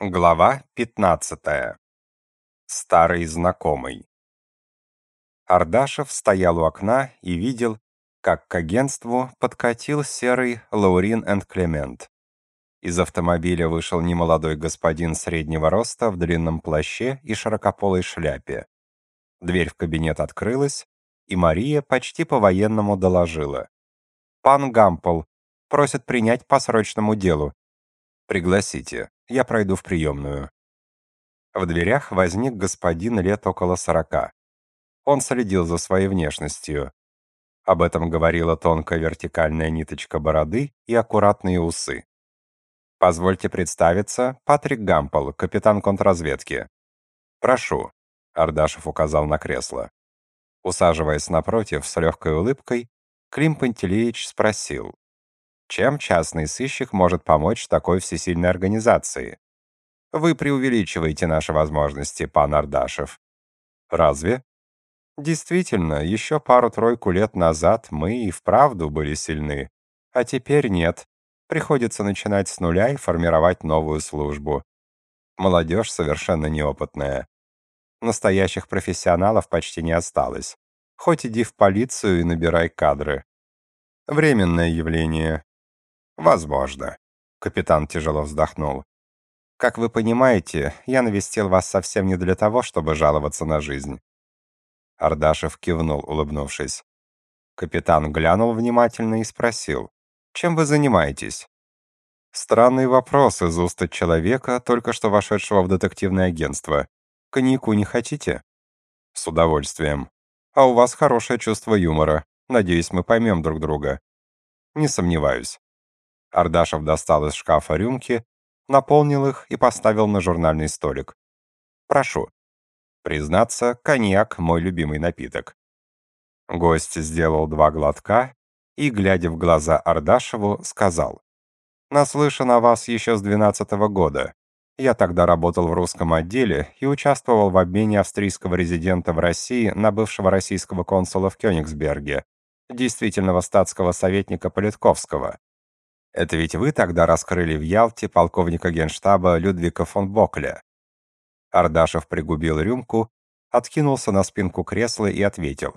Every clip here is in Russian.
Глава 15. Старый знакомый. Ардашев стоял у окна и видел, как к агентству подкатил серый Лаурин энд Клемент. Из автомобиля вышел немолодой господин среднего роста в длинном плаще и широкополой шляпе. Дверь в кабинет открылась, и Мария почти по-военному доложила. «Пан Гампл просит принять по срочному делу. Пригласите». Я пройду в приемную». В дверях возник господин лет около сорока. Он следил за своей внешностью. Об этом говорила тонкая вертикальная ниточка бороды и аккуратные усы. «Позвольте представиться, Патрик Гампл, капитан контрразведки». «Прошу», — Ардашев указал на кресло. Усаживаясь напротив с легкой улыбкой, Клим Пантелеич спросил. Чем частный сыщик может помочь такой всесильной организации? Вы преувеличиваете наши возможности, пан Ардашев. Разве? Действительно, еще пару-тройку лет назад мы и вправду были сильны, а теперь нет. Приходится начинать с нуля и формировать новую службу. Молодежь совершенно неопытная. Настоящих профессионалов почти не осталось. Хоть иди в полицию и набирай кадры. Временное явление, «Возможно». Капитан тяжело вздохнул. «Как вы понимаете, я навестил вас совсем не для того, чтобы жаловаться на жизнь». Ардашев кивнул, улыбнувшись. Капитан глянул внимательно и спросил. «Чем вы занимаетесь?» Странный вопрос из уст человека, только что вошедшего в детективное агентство. Коньяку не хотите? С удовольствием. А у вас хорошее чувство юмора. Надеюсь, мы поймем друг друга. Не сомневаюсь. Ардашев достал из шкафа рюмки, наполнил их и поставил на журнальный столик. «Прошу». Признаться, коньяк — мой любимый напиток. Гость сделал два глотка и, глядя в глаза Ардашеву, сказал. «Наслышан о вас еще с двенадцатого года. Я тогда работал в русском отделе и участвовал в обмене австрийского резидента в России на бывшего российского консула в Кёнигсберге, действительного статского советника Политковского. Это ведь вы тогда раскрыли в Ялте полковника генштаба Людвига фон Бокля. Ардашев пригубил рюмку, откинулся на спинку кресла и ответил.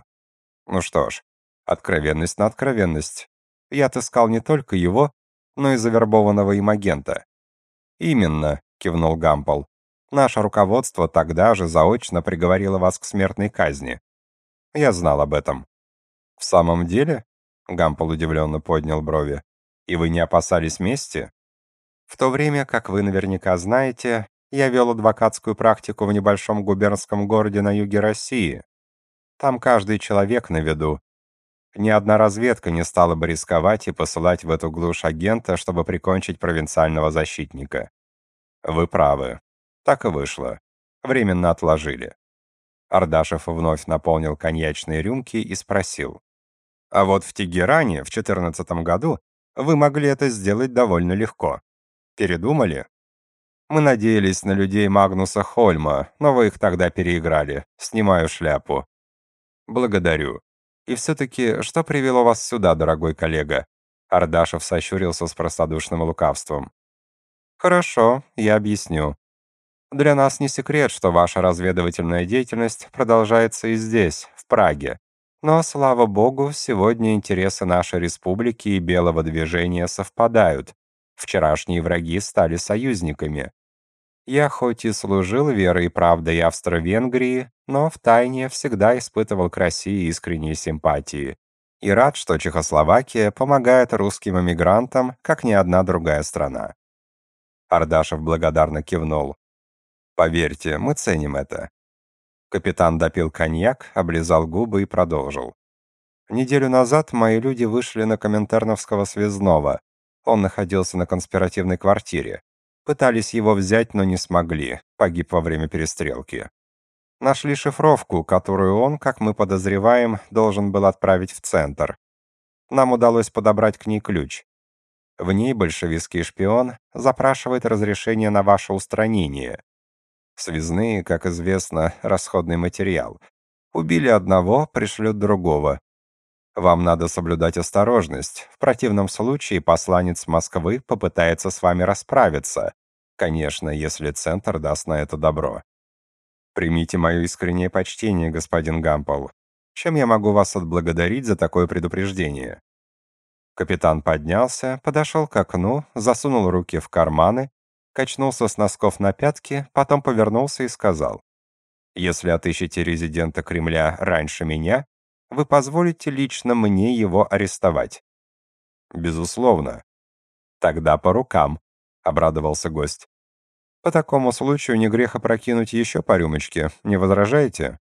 Ну что ж, откровенность на откровенность. Я отыскал не только его, но и завербованного им агента. Именно, кивнул Гампл. Наше руководство тогда же заочно приговорило вас к смертной казни. Я знал об этом. В самом деле? Гампл удивленно поднял брови. И вы не опасались мести? В то время, как вы наверняка знаете, я вел адвокатскую практику в небольшом губернском городе на юге России. Там каждый человек на виду. Ни одна разведка не стала бы рисковать и посылать в эту глушь агента, чтобы прикончить провинциального защитника. Вы правы. Так и вышло. Временно отложили. Ардашев вновь наполнил коньячные рюмки и спросил. А вот в Тегеране в 14 году вы могли это сделать довольно легко. Передумали? Мы надеялись на людей Магнуса Хольма, но вы их тогда переиграли. Снимаю шляпу. Благодарю. И все-таки, что привело вас сюда, дорогой коллега? Ардашев сощурился с простодушным лукавством. Хорошо, я объясню. Для нас не секрет, что ваша разведывательная деятельность продолжается и здесь, в Праге. Но, слава богу, сегодня интересы нашей республики и белого движения совпадают. Вчерашние враги стали союзниками. Я хоть и служил верой и правдой Австро-Венгрии, но втайне всегда испытывал к России искренние симпатии. И рад, что Чехословакия помогает русским эмигрантам, как ни одна другая страна. Ардашев благодарно кивнул. «Поверьте, мы ценим это. Капитан допил коньяк, облизал губы и продолжил. Неделю назад мои люди вышли на Коминтерновского связного. Он находился на конспиративной квартире. Пытались его взять, но не смогли. Погиб во время перестрелки. Нашли шифровку, которую он, как мы подозреваем, должен был отправить в центр. Нам удалось подобрать к ней ключ. В ней большевистский шпион запрашивает разрешение на ваше устранение. Связные, как известно, расходный материал. Убили одного, пришлют другого. Вам надо соблюдать осторожность. В противном случае посланец Москвы попытается с вами расправиться. Конечно, если Центр даст на это добро. Примите мое искреннее почтение, господин Гампл. Чем я могу вас отблагодарить за такое предупреждение? Капитан поднялся, подошел к окну, засунул руки в карманы, качнулся с носков на пятки, потом повернулся и сказал: "Если отыщете резидента Кремля раньше меня, вы позволите лично мне его арестовать?" "Безусловно." "Тогда по рукам", обрадовался гость. По такому случаю не грех опрокинуть еще по рюмочке, не возражаете?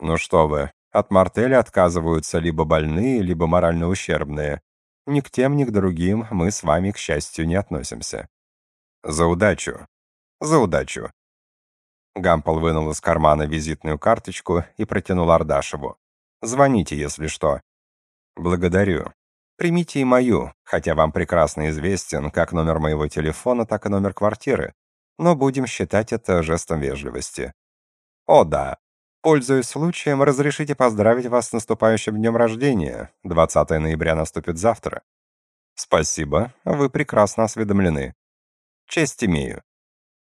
Ну что вы, от мартеля отказываются либо больные, либо морально ущербные. Ни к тем, ни к другим мы с вами, к счастью, не относимся. За удачу. За удачу. Гампол вынул из кармана визитную карточку и протянул Ардашеву. Звоните, если что. Благодарю. Примите и мою, хотя вам прекрасно известен как номер моего телефона, так и номер квартиры но будем считать это жестом вежливости. О да, пользуясь случаем, разрешите поздравить вас с наступающим днем рождения. 20 ноября наступит завтра. Спасибо, вы прекрасно осведомлены. Честь имею.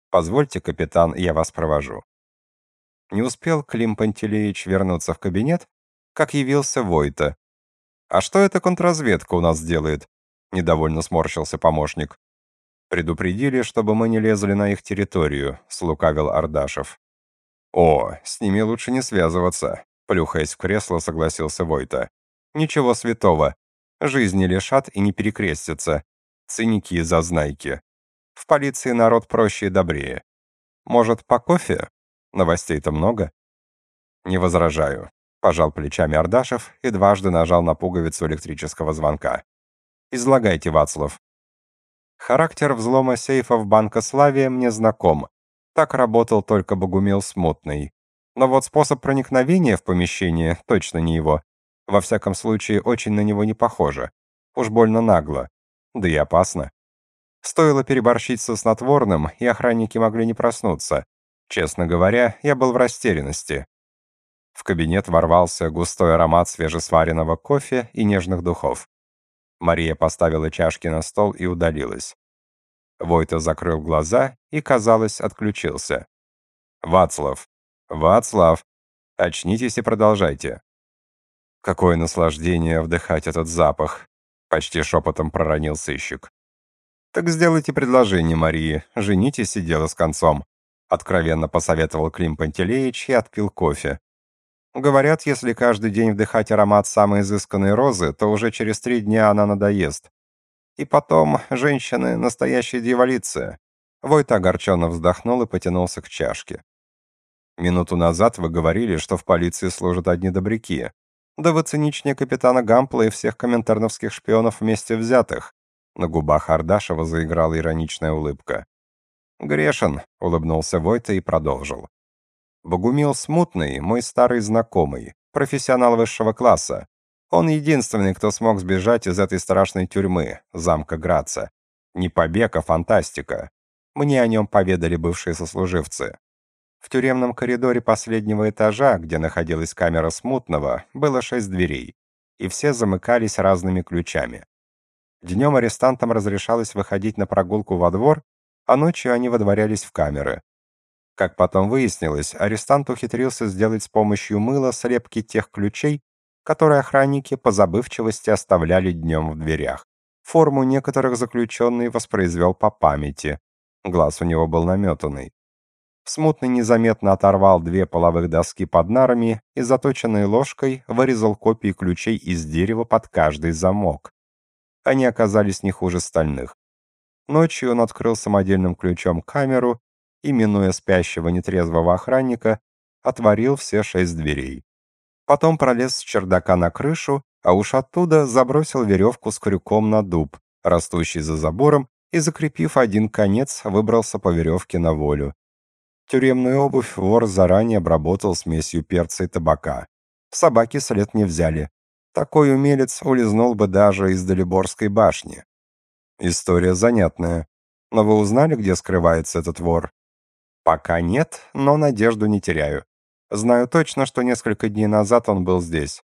Позвольте, капитан, я вас провожу. Не успел Клим Пантелеич вернуться в кабинет, как явился Войта. А что эта контрразведка у нас делает? недовольно сморщился помощник. Предупредили, чтобы мы не лезли на их территорию, слукавил Ардашев. О, с ними лучше не связываться, плюхаясь в кресло, согласился Войта. Ничего святого. Жизни лишат и не перекрестятся. Циники и зазнайки. В полиции народ проще и добрее. Может, по кофе? Новостей-то много. Не возражаю. Пожал плечами Ардашев и дважды нажал на пуговицу электрического звонка. Излагайте, Вацлав. Характер взлома сейфов Банка Славия мне знаком. Так работал только Богумил Смутный. Но вот способ проникновения в помещение точно не его. Во всяком случае, очень на него не похоже. Уж больно нагло. Да и опасно. Стоило переборщить со снотворным, и охранники могли не проснуться. Честно говоря, я был в растерянности. В кабинет ворвался густой аромат свежесваренного кофе и нежных духов. Мария поставила чашки на стол и удалилась. Войта закрыл глаза и, казалось, отключился. «Вацлав! Вацлав! Очнитесь и продолжайте!» «Какое наслаждение вдыхать этот запах!» — почти шепотом проронил сыщик. «Так сделайте предложение Марии, женитесь и дело с концом», — откровенно посоветовал Клим Пантелеич и отпил кофе. Говорят, если каждый день вдыхать аромат самой изысканной розы, то уже через три дня она надоест. И потом, женщины — настоящие дьяволицы. Войт огорченно вздохнул и потянулся к чашке. Минуту назад вы говорили, что в полиции служат одни добряки. Да вы циничнее капитана Гампла и всех коминтерновских шпионов вместе взятых. На губах Ардашева заиграла ироничная улыбка. «Грешен», — улыбнулся Войта и продолжил. Богумил Смутный, мой старый знакомый, профессионал высшего класса. Он единственный, кто смог сбежать из этой страшной тюрьмы, замка Граца. Не побег, а фантастика. Мне о нем поведали бывшие сослуживцы. В тюремном коридоре последнего этажа, где находилась камера Смутного, было шесть дверей, и все замыкались разными ключами. Днем арестантам разрешалось выходить на прогулку во двор, а ночью они водворялись в камеры. Как потом выяснилось, арестант ухитрился сделать с помощью мыла слепки тех ключей, которые охранники по забывчивости оставляли днем в дверях. Форму некоторых заключенный воспроизвел по памяти. Глаз у него был наметанный. Смутный незаметно оторвал две половых доски под нарами и заточенной ложкой вырезал копии ключей из дерева под каждый замок. Они оказались не хуже стальных. Ночью он открыл самодельным ключом камеру и, минуя спящего нетрезвого охранника, отворил все шесть дверей. Потом пролез с чердака на крышу, а уж оттуда забросил веревку с крюком на дуб, растущий за забором, и, закрепив один конец, выбрался по веревке на волю. Тюремную обувь вор заранее обработал смесью перца и табака. Собаки след не взяли. Такой умелец улизнул бы даже из Далиборской башни. История занятная. Но вы узнали, где скрывается этот вор? Пока нет, но надежду не теряю. Знаю точно, что несколько дней назад он был здесь.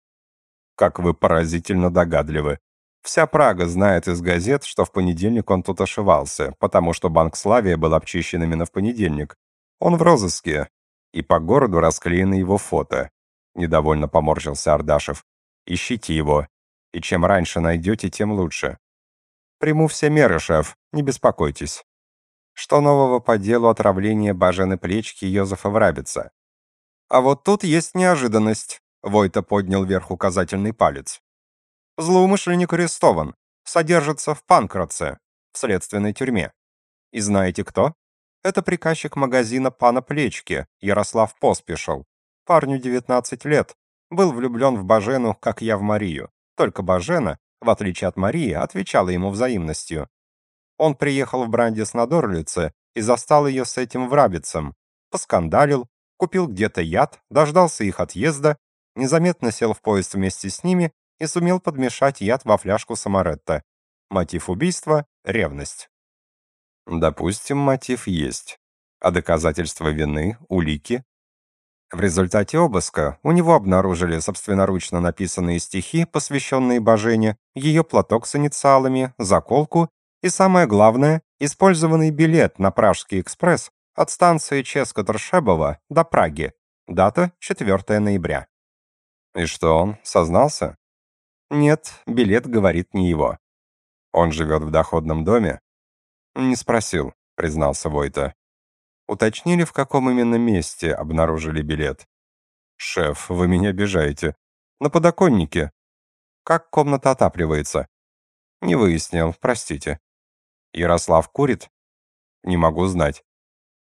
Как вы поразительно догадливы. Вся Прага знает из газет, что в понедельник он тут ошивался, потому что Банк Славия был обчищен именно в понедельник. Он в розыске, и по городу расклеено его фото. Недовольно поморщился Ардашев. Ищите его, и чем раньше найдете, тем лучше. Приму все меры, шеф, не беспокойтесь. Что нового по делу отравления Бажены Плечки Йозефа Врабица? А вот тут есть неожиданность. Войта поднял вверх указательный палец. Злоумышленник арестован, содержится в Панкратце, в следственной тюрьме. И знаете кто? Это приказчик магазина пана Плечки, Ярослав Поспешил. Парню 19 лет, был влюблен в Бажену, как я в Марию. Только Бажена, в отличие от Марии, отвечала ему взаимностью. Он приехал в Брандис на Дорлице и застал ее с этим врабицем. Поскандалил, купил где-то яд, дождался их отъезда, незаметно сел в поезд вместе с ними и сумел подмешать яд во фляжку самаретта. Мотив убийства — ревность. Допустим, мотив есть. А доказательства вины, улики? В результате обыска у него обнаружили собственноручно написанные стихи, посвященные Божене, ее платок с инициалами, заколку и, самое главное, использованный билет на Пражский экспресс от станции Ческотр-Шебова до Праги. Дата 4 ноября. И что он, сознался? Нет, билет говорит не его. Он живет в доходном доме? Не спросил, признался Войта. Уточнили, в каком именно месте обнаружили билет. Шеф, вы меня обижаете. На подоконнике. Как комната отапливается? Не выяснил, простите. Ярослав курит? Не могу знать.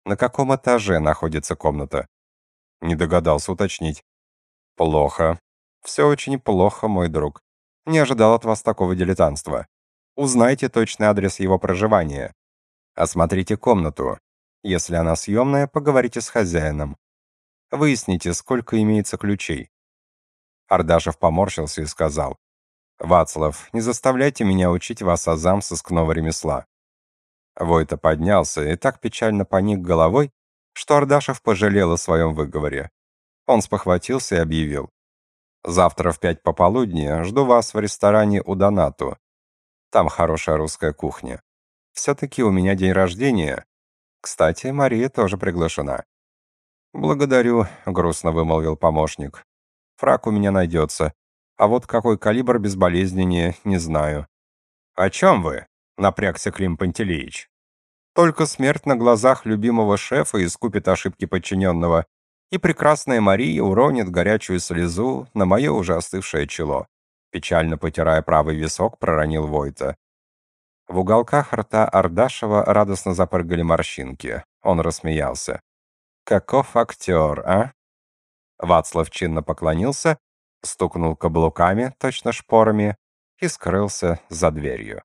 На каком этаже находится комната? Не догадался уточнить. Плохо. Все очень плохо, мой друг. Не ожидал от вас такого дилетантства. Узнайте точный адрес его проживания. Осмотрите комнату. Если она съемная, поговорите с хозяином. Выясните, сколько имеется ключей. Ардашев поморщился и сказал. «Вацлав, не заставляйте меня учить вас азам сыскного ремесла». Войта поднялся и так печально поник головой, что Ардашев пожалел о своем выговоре. Он спохватился и объявил. Завтра в пять пополудни жду вас в ресторане у Донату. Там хорошая русская кухня. Все-таки у меня день рождения. Кстати, Мария тоже приглашена». «Благодарю», — грустно вымолвил помощник. «Фрак у меня найдется. А вот какой калибр безболезненнее, не знаю». «О чем вы?» — напрягся Клим Пантелеич. «Только смерть на глазах любимого шефа искупит ошибки подчиненного, и прекрасная Мария уронит горячую слезу на мое уже остывшее чело. Печально потирая правый висок, проронил Войта. В уголках рта Ардашева радостно запрыгали морщинки. Он рассмеялся. «Каков актер, а?» Вацлав чинно поклонился, стукнул каблуками, точно шпорами, и скрылся за дверью.